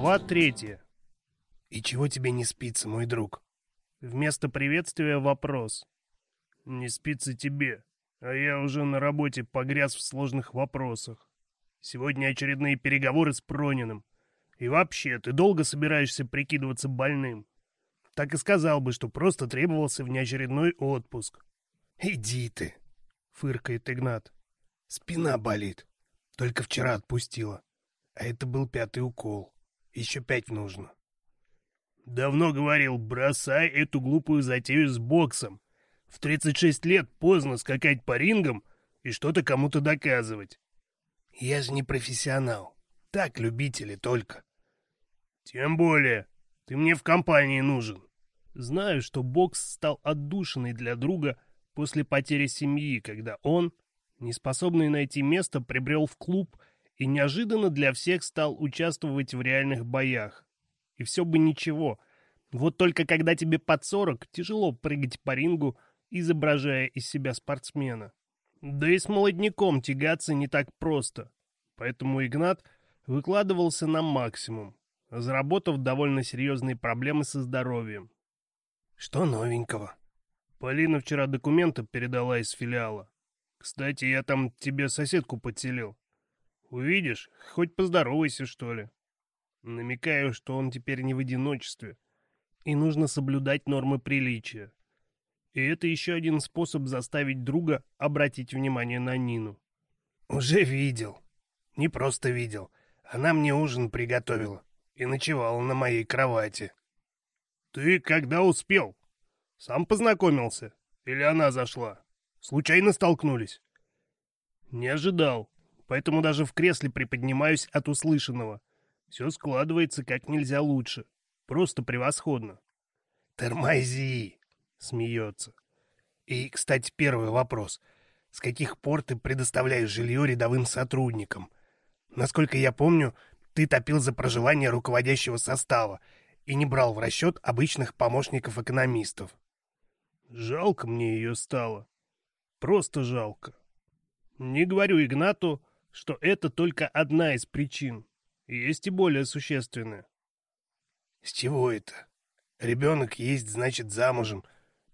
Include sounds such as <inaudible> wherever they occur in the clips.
Глава третья. «И чего тебе не спится, мой друг?» Вместо приветствия вопрос. «Не спится тебе, а я уже на работе погряз в сложных вопросах. Сегодня очередные переговоры с Прониным. И вообще, ты долго собираешься прикидываться больным? Так и сказал бы, что просто требовался внеочередной отпуск». «Иди ты!» — фыркает Игнат. «Спина болит. Только вчера отпустила. А это был пятый укол. Еще пять нужно. Давно говорил, бросай эту глупую затею с боксом. В 36 лет поздно скакать по рингам и что-то кому-то доказывать. Я же не профессионал. Так, любители только. Тем более, ты мне в компании нужен. Знаю, что бокс стал отдушиной для друга после потери семьи, когда он, неспособный найти место, прибрел в клуб и неожиданно для всех стал участвовать в реальных боях. И все бы ничего. Вот только когда тебе под сорок, тяжело прыгать по рингу, изображая из себя спортсмена. Да и с молодняком тягаться не так просто. Поэтому Игнат выкладывался на максимум, заработав довольно серьезные проблемы со здоровьем. «Что новенького?» Полина вчера документы передала из филиала. «Кстати, я там тебе соседку подселил. Увидишь, хоть поздоровайся, что ли. Намекаю, что он теперь не в одиночестве, и нужно соблюдать нормы приличия. И это еще один способ заставить друга обратить внимание на Нину. Уже видел. Не просто видел. Она мне ужин приготовила и ночевала на моей кровати. Ты когда успел? Сам познакомился? Или она зашла? Случайно столкнулись? Не ожидал, поэтому даже в кресле приподнимаюсь от услышанного. Все складывается как нельзя лучше. Просто превосходно. «Тормози!» — смеется. «И, кстати, первый вопрос. С каких пор ты предоставляешь жилье рядовым сотрудникам? Насколько я помню, ты топил за проживание руководящего состава и не брал в расчет обычных помощников-экономистов». Жалко мне ее стало. Просто жалко. Не говорю Игнату, что это только одна из причин. Есть и более существенная. С чего это? Ребенок есть, значит, замужем.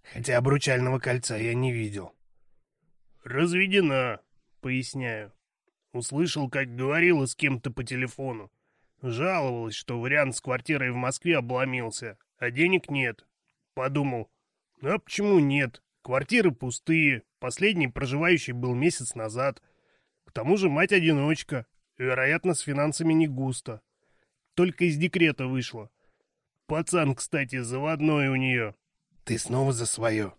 Хотя обручального кольца я не видел. Разведена, поясняю. Услышал, как говорила с кем-то по телефону. Жаловалась, что вариант с квартирой в Москве обломился, а денег нет. Подумал, ну а почему нет? Квартиры пустые, последний проживающий был месяц назад — тому же мать одиночка, вероятно, с финансами не густо. Только из декрета вышла. Пацан, кстати, заводной у нее. Ты снова за свое.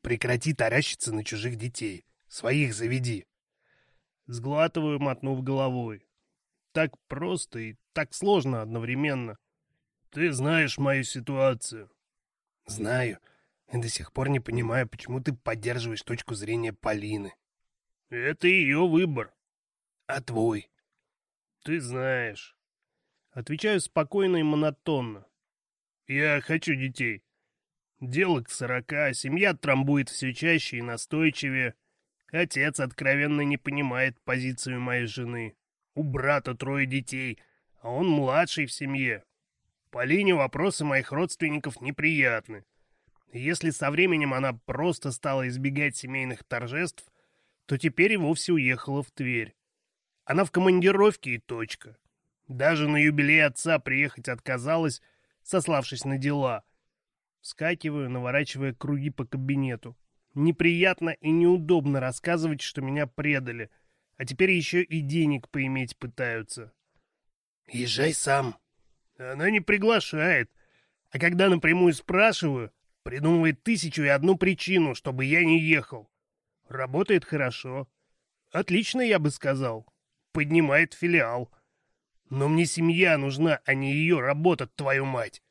Прекрати таращиться на чужих детей. Своих заведи. Сглатываю, мотнув головой. Так просто и так сложно одновременно. Ты знаешь мою ситуацию. Знаю. И до сих пор не понимаю, почему ты поддерживаешь точку зрения Полины. Это ее выбор. А твой? Ты знаешь. Отвечаю спокойно и монотонно. Я хочу детей. Дело к сорока, семья трамбует все чаще и настойчивее. Отец откровенно не понимает позицию моей жены. У брата трое детей, а он младший в семье. Полине вопросы моих родственников неприятны. Если со временем она просто стала избегать семейных торжеств, то теперь и вовсе уехала в Тверь. Она в командировке и точка. Даже на юбилей отца приехать отказалась, сославшись на дела. Вскакиваю, наворачивая круги по кабинету. Неприятно и неудобно рассказывать, что меня предали, а теперь еще и денег поиметь пытаются. «Езжай сам». Она не приглашает. А когда напрямую спрашиваю, придумывает тысячу и одну причину, чтобы я не ехал. Работает хорошо. Отлично, я бы сказал. Поднимает филиал. Но мне семья нужна, а не ее работа, твою мать.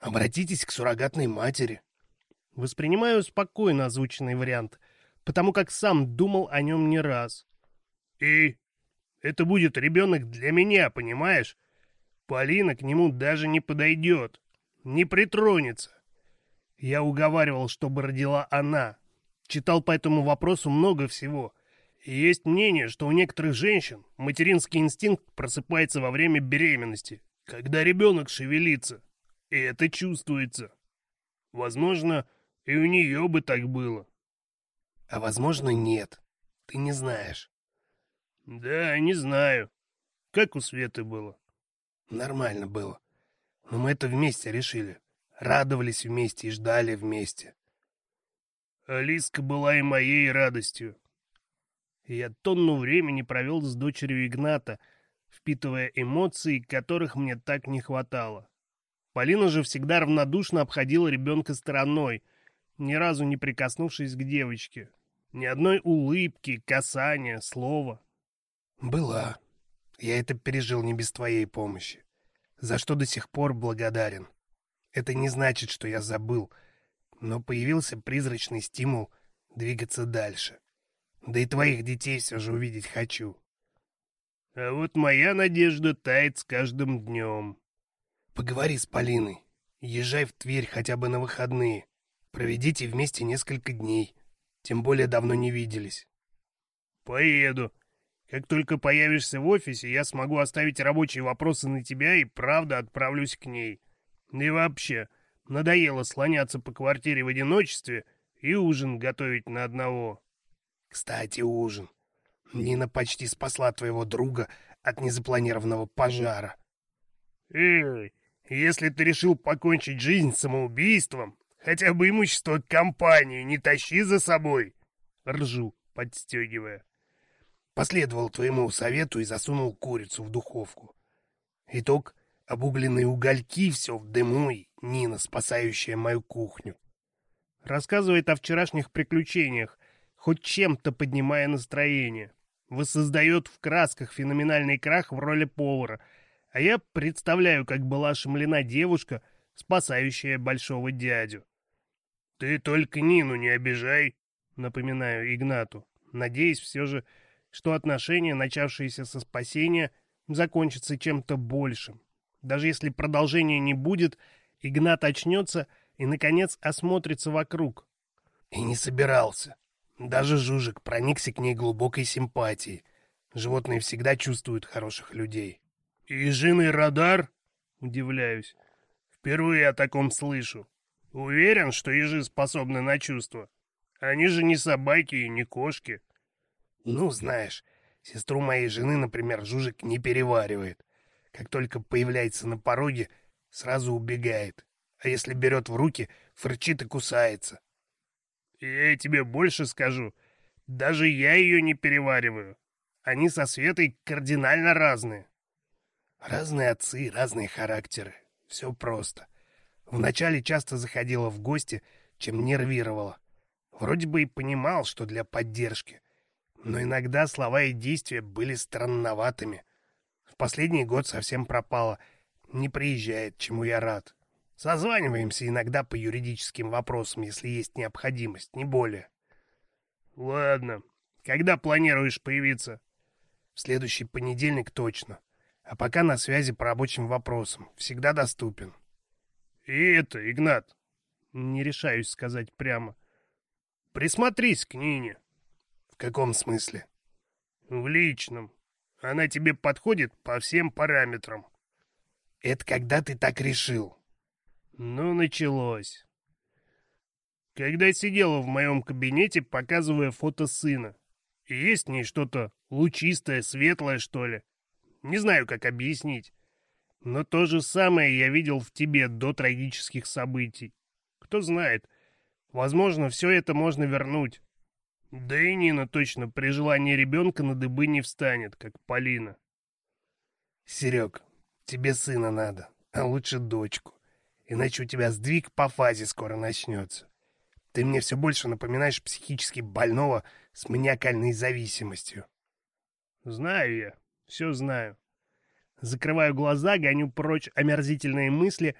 Обратитесь к суррогатной матери. Воспринимаю спокойно озвученный вариант, потому как сам думал о нем не раз. И это будет ребенок для меня, понимаешь? Полина к нему даже не подойдет, не притронется. Я уговаривал, чтобы родила она, Читал по этому вопросу много всего. И есть мнение, что у некоторых женщин материнский инстинкт просыпается во время беременности, когда ребенок шевелится. И это чувствуется. Возможно, и у нее бы так было. А возможно, нет. Ты не знаешь. Да, не знаю. Как у Светы было? Нормально было. Но мы это вместе решили. Радовались вместе и ждали вместе. Алиска была и моей радостью. Я тонну времени провел с дочерью Игната, впитывая эмоции, которых мне так не хватало. Полина же всегда равнодушно обходила ребенка стороной, ни разу не прикоснувшись к девочке. Ни одной улыбки, касания, слова. «Была. Я это пережил не без твоей помощи, за что до сих пор благодарен. Это не значит, что я забыл» но появился призрачный стимул двигаться дальше. Да и твоих детей все же увидеть хочу. А вот моя надежда тает с каждым днем. Поговори с Полиной. Езжай в Тверь хотя бы на выходные. Проведите вместе несколько дней. Тем более давно не виделись. Поеду. Как только появишься в офисе, я смогу оставить рабочие вопросы на тебя и правда отправлюсь к ней. И вообще, Надоело слоняться по квартире в одиночестве и ужин готовить на одного. Кстати, ужин. Нина почти спасла твоего друга от незапланированного пожара. Эй, если ты решил покончить жизнь самоубийством, хотя бы имущество компании не тащи за собой. Ржу, подстегивая. Последовал твоему совету и засунул курицу в духовку. Итог — Обугленные угольки все в дыму и Нина, спасающая мою кухню. Рассказывает о вчерашних приключениях, хоть чем-то поднимая настроение. Воссоздает в красках феноменальный крах в роли повара. А я представляю, как была ошеломлена девушка, спасающая большого дядю. «Ты только Нину не обижай», — напоминаю Игнату, надеясь все же, что отношения, начавшиеся со спасения, закончатся чем-то большим. Даже если продолжения не будет, Игнат очнется и, наконец, осмотрится вокруг. И не собирался. Даже Жужик проникся к ней глубокой симпатией. Животные всегда чувствуют хороших людей. «Ежиный радар?» — удивляюсь. «Впервые о таком слышу. Уверен, что ежи способны на чувства. Они же не собаки и не кошки». «Ну, знаешь, сестру моей жены, например, Жужик не переваривает как только появляется на пороге, сразу убегает. А если берет в руки, фырчит и кусается. Я тебе больше скажу. Даже я ее не перевариваю. Они со Светой кардинально разные. Разные отцы, разные характеры. Все просто. Вначале часто заходила в гости, чем нервировала. Вроде бы и понимал, что для поддержки. Но иногда слова и действия были странноватыми — в последний год совсем пропала. Не приезжает, чему я рад. Созваниваемся иногда по юридическим вопросам, если есть необходимость, не более. Ладно. Когда планируешь появиться? В следующий понедельник точно. А пока на связи по рабочим вопросам. Всегда доступен. И это, Игнат. Не решаюсь сказать прямо. Присмотрись к Нине. В каком смысле? В личном. Она тебе подходит по всем параметрам. Это когда ты так решил? Ну, началось. Когда сидела в моем кабинете, показывая фото сына. Есть в ней что-то лучистое, светлое, что ли. Не знаю, как объяснить. Но то же самое я видел в тебе до трагических событий. Кто знает, возможно, все это можно вернуть. Да и Нина точно при желании ребенка на дыбы не встанет, как Полина. Серег, тебе сына надо, а лучше дочку. Иначе у тебя сдвиг по фазе скоро начнется. Ты мне все больше напоминаешь психически больного с маниакальной зависимостью. Знаю я, все знаю. Закрываю глаза, гоню прочь омерзительные мысли.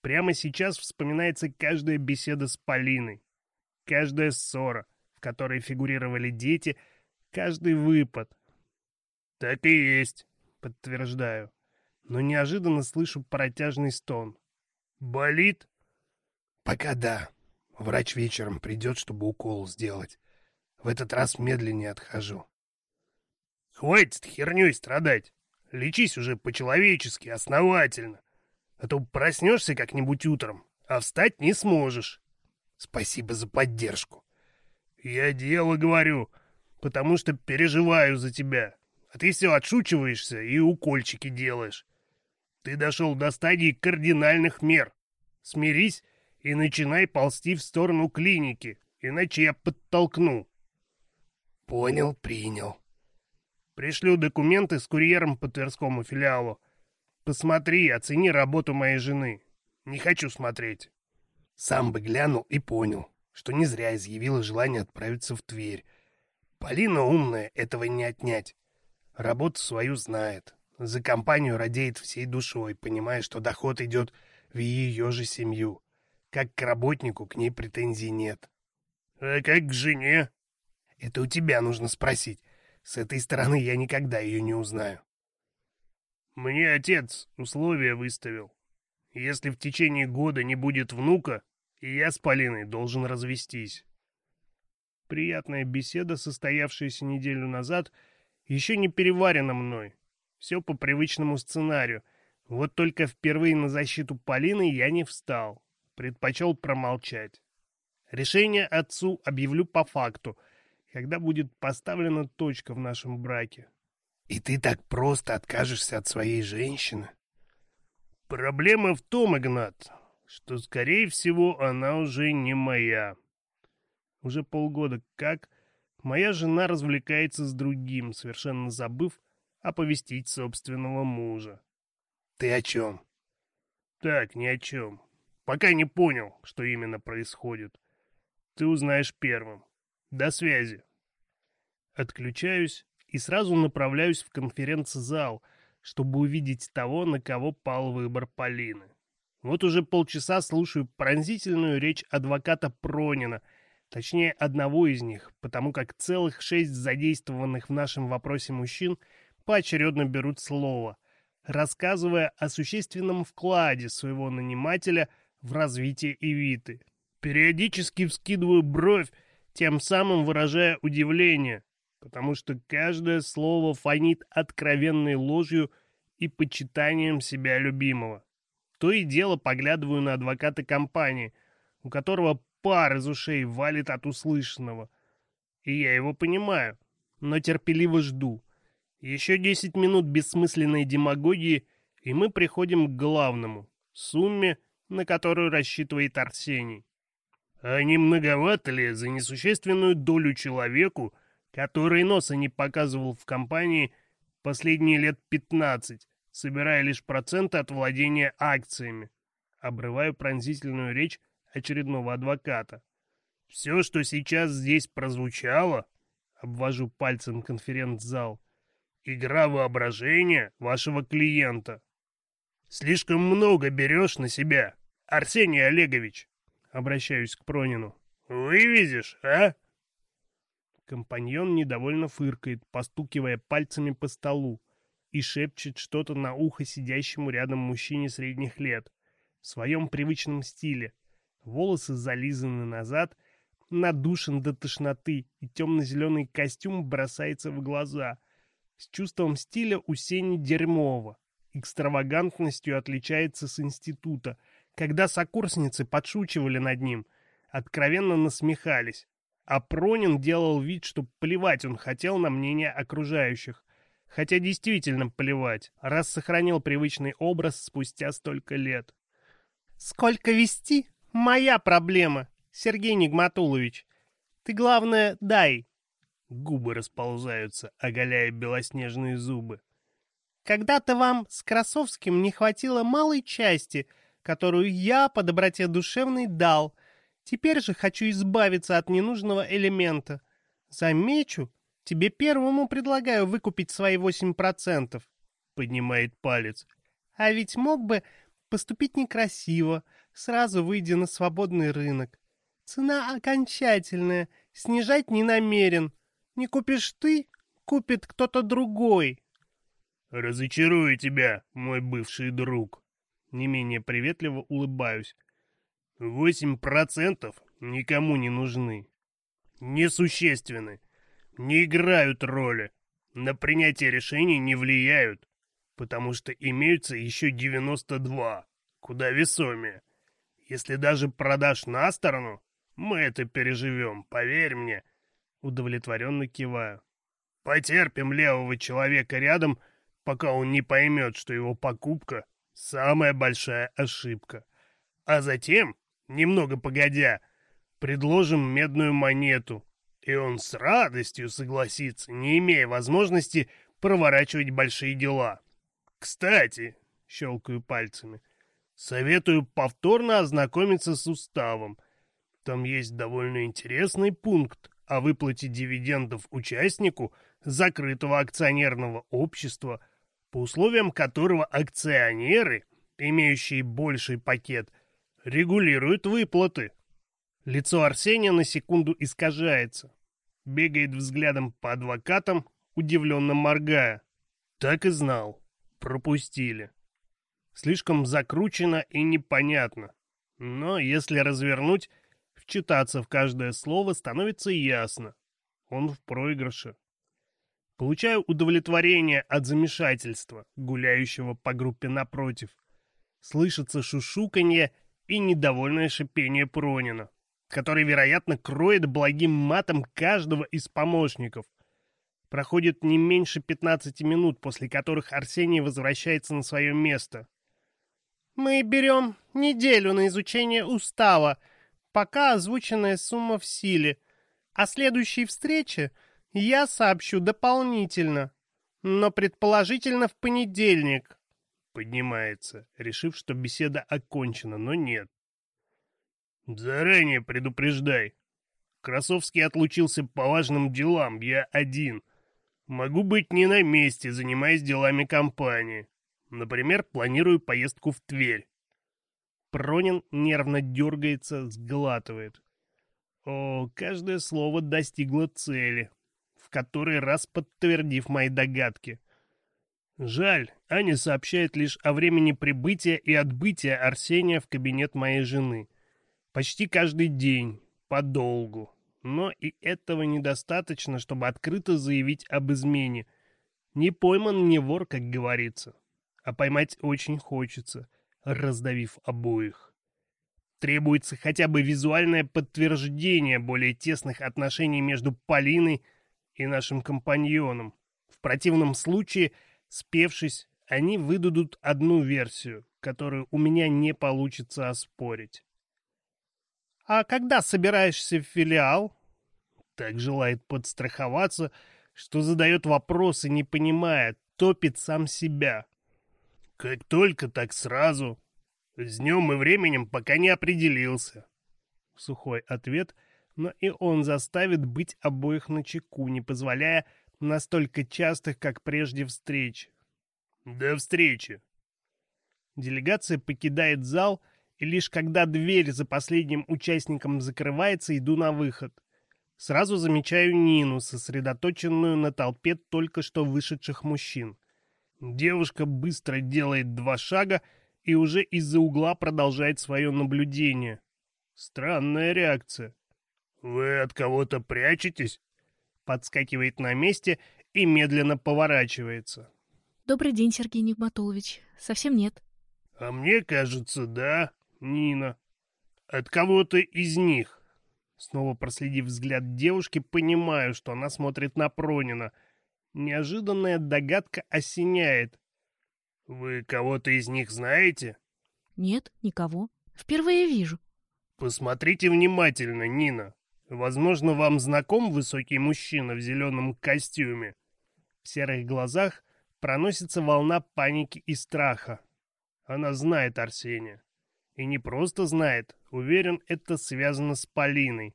Прямо сейчас вспоминается каждая беседа с Полиной, каждая ссора — которой фигурировали дети, каждый выпад. «Так и есть», — подтверждаю. Но неожиданно слышу протяжный стон. «Болит?» «Пока да. Врач вечером придет, чтобы укол сделать. В этот раз медленнее отхожу». «Хватит херней страдать. Лечись уже по-человечески, основательно. А то проснешься как-нибудь утром, а встать не сможешь». «Спасибо за поддержку». Я дело говорю, потому что переживаю за тебя. А ты все отшучиваешься и укольчики делаешь. Ты дошел до стадии кардинальных мер. Смирись и начинай ползти в сторону клиники, иначе я подтолкну. Понял, принял. Пришлю документы с курьером по Тверскому филиалу. Посмотри, оцени работу моей жены. Не хочу смотреть. Сам бы глянул и понял что не зря изъявила желание отправиться в Тверь. Полина умная, этого не отнять. Работу свою знает. За компанию радеет всей душой, понимая, что доход идет в ее же семью. Как к работнику к ней претензий нет. А как к жене? Это у тебя нужно спросить. С этой стороны я никогда ее не узнаю. Мне отец условия выставил. Если в течение года не будет внука, и я с Полиной должен развестись. Приятная беседа, состоявшаяся неделю назад, еще не переварена мной. Все по привычному сценарию. Вот только впервые на защиту Полины я не встал. Предпочел промолчать. Решение отцу объявлю по факту, когда будет поставлена точка в нашем браке. И ты так просто откажешься от своей женщины? Проблема в том, Игнат, что, скорее всего, она уже не моя. Уже полгода как моя жена развлекается с другим, совершенно забыв оповестить собственного мужа. Ты о чем? Так, ни о чем. Пока не понял, что именно происходит. Ты узнаешь первым. До связи. Отключаюсь и сразу направляюсь в конференц-зал, чтобы увидеть того, на кого пал выбор Полины. Вот уже полчаса слушаю пронзительную речь адвоката Пронина, точнее одного из них, потому как целых шесть задействованных в нашем вопросе мужчин поочередно берут слово, рассказывая о существенном вкладе своего нанимателя в развитие Эвиты. Периодически вскидываю бровь, тем самым выражая удивление, потому что каждое слово фонит откровенной ложью и почитанием себя любимого то и дело поглядываю на адвоката компании, у которого пар из ушей валит от услышанного. И я его понимаю, но терпеливо жду. Еще 10 минут бессмысленной демагогии, и мы приходим к главному — сумме, на которую рассчитывает Арсений. А не многовато ли за несущественную долю человеку, который носа не показывал в компании последние лет 15, собирая лишь проценты от владения акциями. А обрываю пронзительную речь очередного адвоката. Все, что сейчас здесь прозвучало, обвожу пальцем конференц-зал, игра воображения вашего клиента. Слишком много берешь на себя, Арсений Олегович. Обращаюсь к Пронину. Вывезешь, а? Компаньон недовольно фыркает, постукивая пальцами по столу и шепчет что-то на ухо сидящему рядом мужчине средних лет в своем привычном стиле. Волосы зализаны назад, надушен до тошноты, и темно-зеленый костюм бросается в глаза. С чувством стиля у Сени дерьмово. Экстравагантностью отличается с института, когда сокурсницы подшучивали над ним, откровенно насмехались. А Пронин делал вид, что плевать он хотел на мнение окружающих – хотя действительно плевать, раз сохранил привычный образ спустя столько лет. «Сколько вести? Моя проблема, Сергей Нигматулович. Ты, главное, дай». Губы расползаются, оголяя белоснежные зубы. «Когда-то вам с Красовским не хватило малой части, которую я по доброте душевной дал. Теперь же хочу избавиться от ненужного элемента. Замечу, «Тебе первому предлагаю выкупить свои восемь процентов», — поднимает палец. «А ведь мог бы поступить некрасиво, сразу выйдя на свободный рынок. Цена окончательная, снижать не намерен. Не купишь ты, купит кто-то другой». «Разочарую тебя, мой бывший друг», — не менее приветливо улыбаюсь. «Восемь процентов никому не нужны. Несущественны не играют роли. На принятие решений не влияют, потому что имеются еще 92, куда весомее. Если даже продашь на сторону, мы это переживем, поверь мне. Удовлетворенно киваю. Потерпим левого человека рядом, пока он не поймет, что его покупка — самая большая ошибка. А затем, немного погодя, предложим медную монету — и он с радостью согласится, не имея возможности проворачивать большие дела. Кстати, щелкаю пальцами, советую повторно ознакомиться с уставом. Там есть довольно интересный пункт о выплате дивидендов участнику закрытого акционерного общества, по условиям которого акционеры, имеющие больший пакет, регулируют выплаты. Лицо Арсения на секунду искажается бегает взглядом по адвокатам, удивленно моргая. Так и знал. Пропустили. Слишком закручено и непонятно. Но если развернуть, вчитаться в каждое слово становится ясно. Он в проигрыше. Получаю удовлетворение от замешательства, гуляющего по группе напротив. Слышится шушуканье и недовольное шипение Пронина который, вероятно, кроет благим матом каждого из помощников. Проходит не меньше 15 минут, после которых Арсений возвращается на свое место. «Мы берем неделю на изучение устава, пока озвученная сумма в силе. О следующей встрече я сообщу дополнительно, но предположительно в понедельник». Поднимается, решив, что беседа окончена, но нет. «Заранее предупреждай. Красовский отлучился по важным делам, я один. Могу быть не на месте, занимаясь делами компании. Например, планирую поездку в Тверь». Пронин нервно дергается, сглатывает. О, каждое слово достигло цели, в который раз подтвердив мои догадки. Жаль, Аня сообщает лишь о времени прибытия и отбытия Арсения в кабинет моей жены. Почти каждый день, подолгу. Но и этого недостаточно, чтобы открыто заявить об измене. Не пойман не вор, как говорится. А поймать очень хочется, раздавив обоих. Требуется хотя бы визуальное подтверждение более тесных отношений между Полиной и нашим компаньоном. В противном случае, спевшись, они выдадут одну версию, которую у меня не получится оспорить. «А когда собираешься в филиал?» Так желает подстраховаться, что задает вопросы, не понимая, топит сам себя. «Как только, так сразу. С днем и временем пока не определился». Сухой ответ, но и он заставит быть обоих на чеку, не позволяя настолько частых, как прежде, встреч. «До встречи!» Делегация покидает зал — лишь когда дверь за последним участником закрывается, иду на выход. Сразу замечаю Нину, сосредоточенную на толпе только что вышедших мужчин. Девушка быстро делает два шага и уже из-за угла продолжает свое наблюдение. Странная реакция. «Вы от кого-то прячетесь?» Подскакивает на месте и медленно поворачивается. «Добрый день, Сергей Нигматулович. Совсем нет». «А мне кажется, да». Нина. От кого-то из них. Снова проследив взгляд девушки, понимаю, что она смотрит на Пронина. Неожиданная догадка осеняет. «Вы кого-то из них знаете?» «Нет, никого. Впервые вижу». «Посмотрите внимательно, Нина. Возможно, вам знаком высокий мужчина в зеленом костюме?» В серых глазах проносится волна паники и страха. Она знает Арсения. И не просто знает, уверен, это связано с Полиной.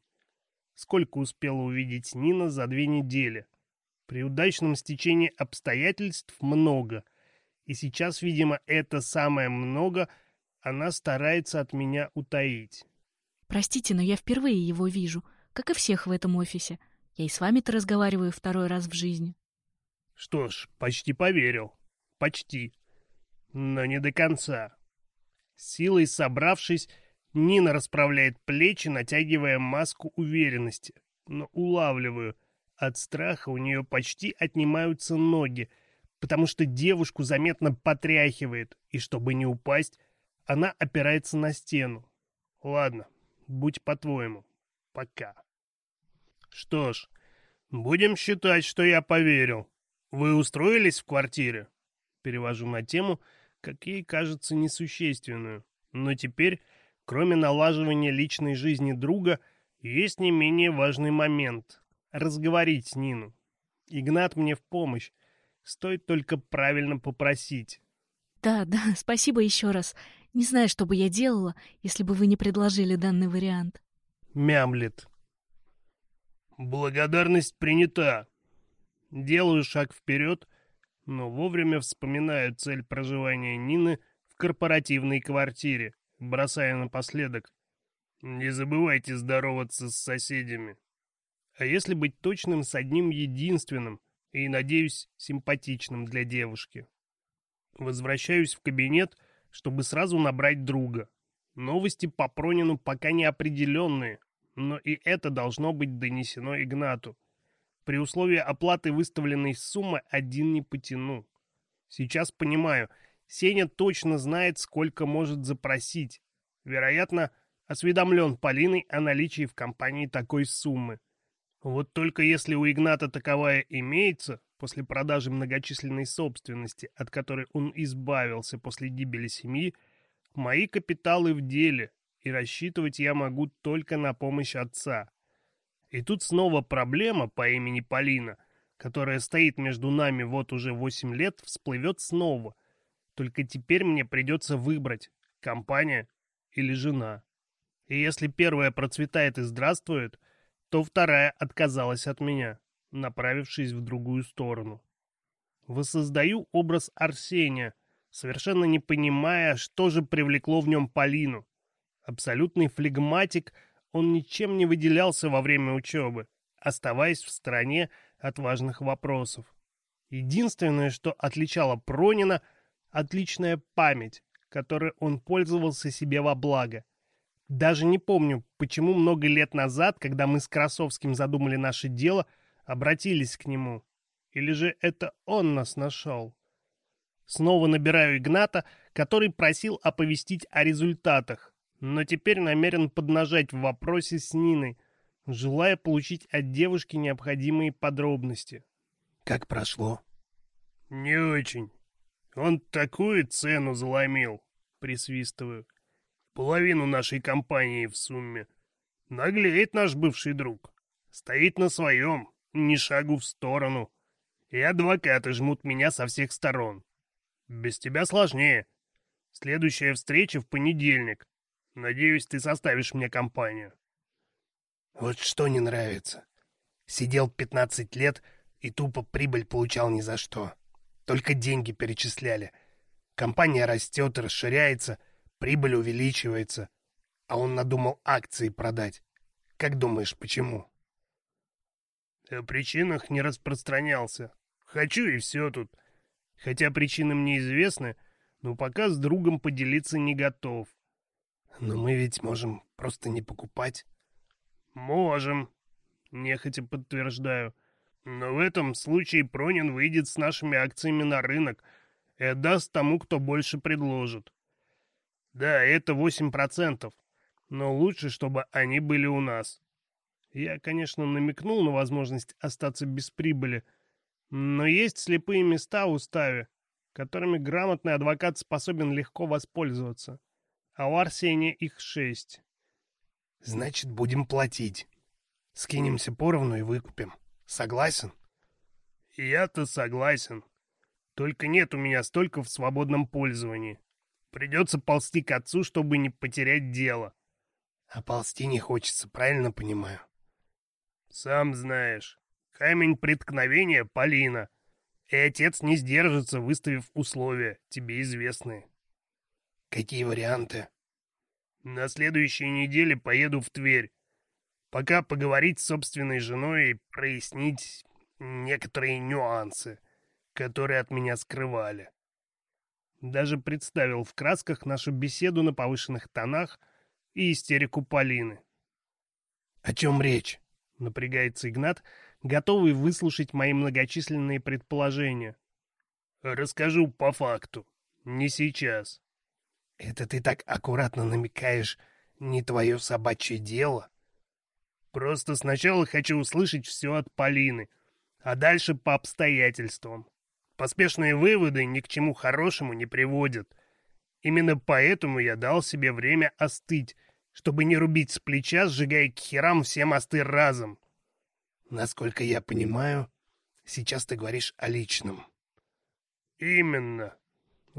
Сколько успела увидеть Нина за две недели? При удачном стечении обстоятельств много. И сейчас, видимо, это самое много она старается от меня утаить. Простите, но я впервые его вижу, как и всех в этом офисе. Я и с вами-то разговариваю второй раз в жизни. Что ж, почти поверил. Почти. Но не до конца силой собравшись, Нина расправляет плечи, натягивая маску уверенности. Но улавливаю, от страха у нее почти отнимаются ноги, потому что девушку заметно потряхивает, и чтобы не упасть, она опирается на стену. Ладно, будь по-твоему. Пока. Что ж, будем считать, что я поверил. Вы устроились в квартире? Перевожу на тему, как ей кажется, несущественную. Но теперь, кроме налаживания личной жизни друга, есть не менее важный момент — разговорить с Нину. Игнат мне в помощь. Стоит только правильно попросить. Да, <laughs> да, спасибо еще раз. Не знаю, что бы я делала, если бы вы не предложили данный вариант. Мямлет. Благодарность принята. Делаю шаг вперед — но вовремя вспоминаю цель проживания Нины в корпоративной квартире, бросая напоследок. Не забывайте здороваться с соседями. А если быть точным с одним единственным и, надеюсь, симпатичным для девушки? Возвращаюсь в кабинет, чтобы сразу набрать друга. Новости по Пронину пока неопределенные, но и это должно быть донесено Игнату. При условии оплаты выставленной суммы один не потяну. Сейчас понимаю, Сеня точно знает, сколько может запросить. Вероятно, осведомлен Полиной о наличии в компании такой суммы. Вот только если у Игната таковая имеется, после продажи многочисленной собственности, от которой он избавился после гибели семьи, мои капиталы в деле, и рассчитывать я могу только на помощь отца. И тут снова проблема по имени Полина, которая стоит между нами вот уже 8 лет, всплывет снова. Только теперь мне придется выбрать, компания или жена. И если первая процветает и здравствует, то вторая отказалась от меня, направившись в другую сторону. Воссоздаю образ Арсения, совершенно не понимая, что же привлекло в нем Полину. Абсолютный флегматик — он ничем не выделялся во время учебы, оставаясь в стороне от важных вопросов. Единственное, что отличало Пронина – отличная память, которой он пользовался себе во благо. Даже не помню, почему много лет назад, когда мы с Красовским задумали наше дело, обратились к нему. Или же это он нас нашел? Снова набираю Игната, который просил оповестить о результатах, но теперь намерен поднажать в вопросе с Ниной, желая получить от девушки необходимые подробности. «Как прошло?» «Не очень. Он такую цену заломил», — присвистываю. «Половину нашей компании в сумме. Наглеет наш бывший друг. Стоит на своем, ни шагу в сторону. И адвокаты жмут меня со всех сторон. Без тебя сложнее. Следующая встреча в понедельник. Надеюсь, ты составишь мне компанию. Вот что не нравится. Сидел 15 лет и тупо прибыль получал ни за что. Только деньги перечисляли. Компания растет расширяется, прибыль увеличивается. А он надумал акции продать. Как думаешь, почему? О причинах не распространялся. Хочу и все тут. Хотя причины мне известны, но пока с другом поделиться не готов. Но мы ведь можем просто не покупать. Можем, нехотя подтверждаю. Но в этом случае Пронин выйдет с нашими акциями на рынок и отдаст тому, кто больше предложит. Да, это 8%, но лучше, чтобы они были у нас. Я, конечно, намекнул на возможность остаться без прибыли, но есть слепые места в уставе, которыми грамотный адвокат способен легко воспользоваться а у Арсения их шесть. Значит, будем платить. Скинемся поровну и выкупим. Согласен? Я-то согласен. Только нет у меня столько в свободном пользовании. Придется ползти к отцу, чтобы не потерять дело. А ползти не хочется, правильно понимаю? Сам знаешь. Камень преткновения — Полина. И отец не сдержится, выставив условия, тебе известные. Какие варианты? На следующей неделе поеду в Тверь. Пока поговорить с собственной женой и прояснить некоторые нюансы, которые от меня скрывали. Даже представил в красках нашу беседу на повышенных тонах и истерику Полины. «О чем речь?» — напрягается Игнат, готовый выслушать мои многочисленные предположения. «Расскажу по факту. Не сейчас. Это ты так аккуратно намекаешь, не твое собачье дело. Просто сначала хочу услышать все от Полины, а дальше по обстоятельствам. Поспешные выводы ни к чему хорошему не приводят. Именно поэтому я дал себе время остыть, чтобы не рубить с плеча, сжигая к херам все мосты разом. Насколько я понимаю, сейчас ты говоришь о личном. Именно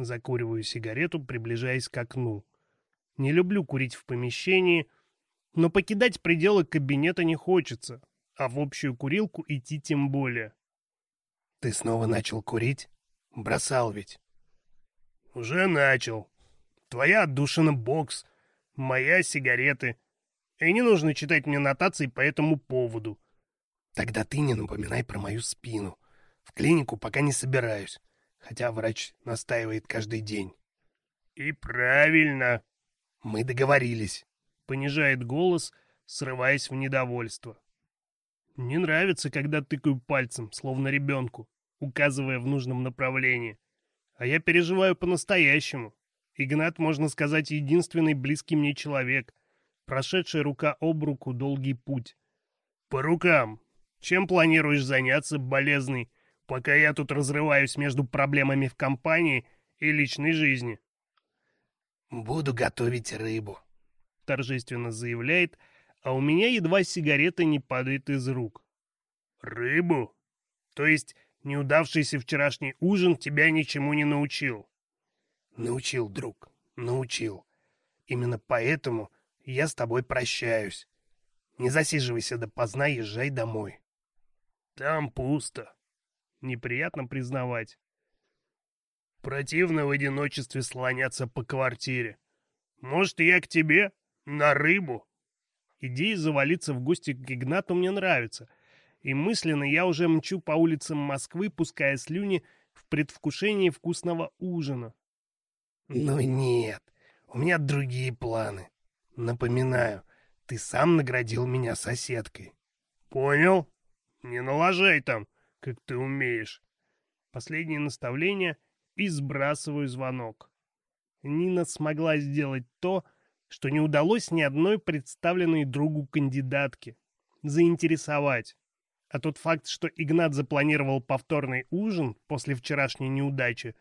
закуриваю сигарету, приближаясь к окну. Не люблю курить в помещении, но покидать пределы кабинета не хочется, а в общую курилку идти тем более. Ты снова начал курить? Бросал ведь. Уже начал. Твоя отдушина бокс, моя сигареты. И не нужно читать мне нотации по этому поводу. Тогда ты не напоминай про мою спину. В клинику пока не собираюсь хотя врач настаивает каждый день. И правильно. Мы договорились. Понижает голос, срываясь в недовольство. Не нравится, когда тыкаю пальцем, словно ребенку, указывая в нужном направлении. А я переживаю по-настоящему. Игнат, можно сказать, единственный близкий мне человек, прошедший рука об руку долгий путь. По рукам. Чем планируешь заняться, болезный? пока я тут разрываюсь между проблемами в компании и личной жизни. «Буду готовить рыбу», — торжественно заявляет, а у меня едва сигареты не падают из рук. «Рыбу? То есть неудавшийся вчерашний ужин тебя ничему не научил?» «Научил, друг, научил. Именно поэтому я с тобой прощаюсь. Не засиживайся допоздна, езжай домой». «Там пусто», неприятно признавать. Противно в одиночестве слоняться по квартире. Может, я к тебе? На рыбу?» Идея завалиться в гости к Игнату мне нравится, и мысленно я уже мчу по улицам Москвы, пуская слюни в предвкушении вкусного ужина. Но нет, у меня другие планы. Напоминаю, ты сам наградил меня соседкой». «Понял? Не налажай там!» как ты умеешь. Последнее наставление и сбрасываю звонок. Нина смогла сделать то, что не удалось ни одной представленной другу кандидатке – заинтересовать. А тот факт, что Игнат запланировал повторный ужин после вчерашней неудачи,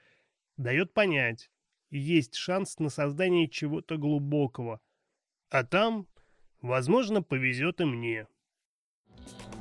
дает понять, есть шанс на создание чего-то глубокого. А там, возможно, повезет и мне. Thank you.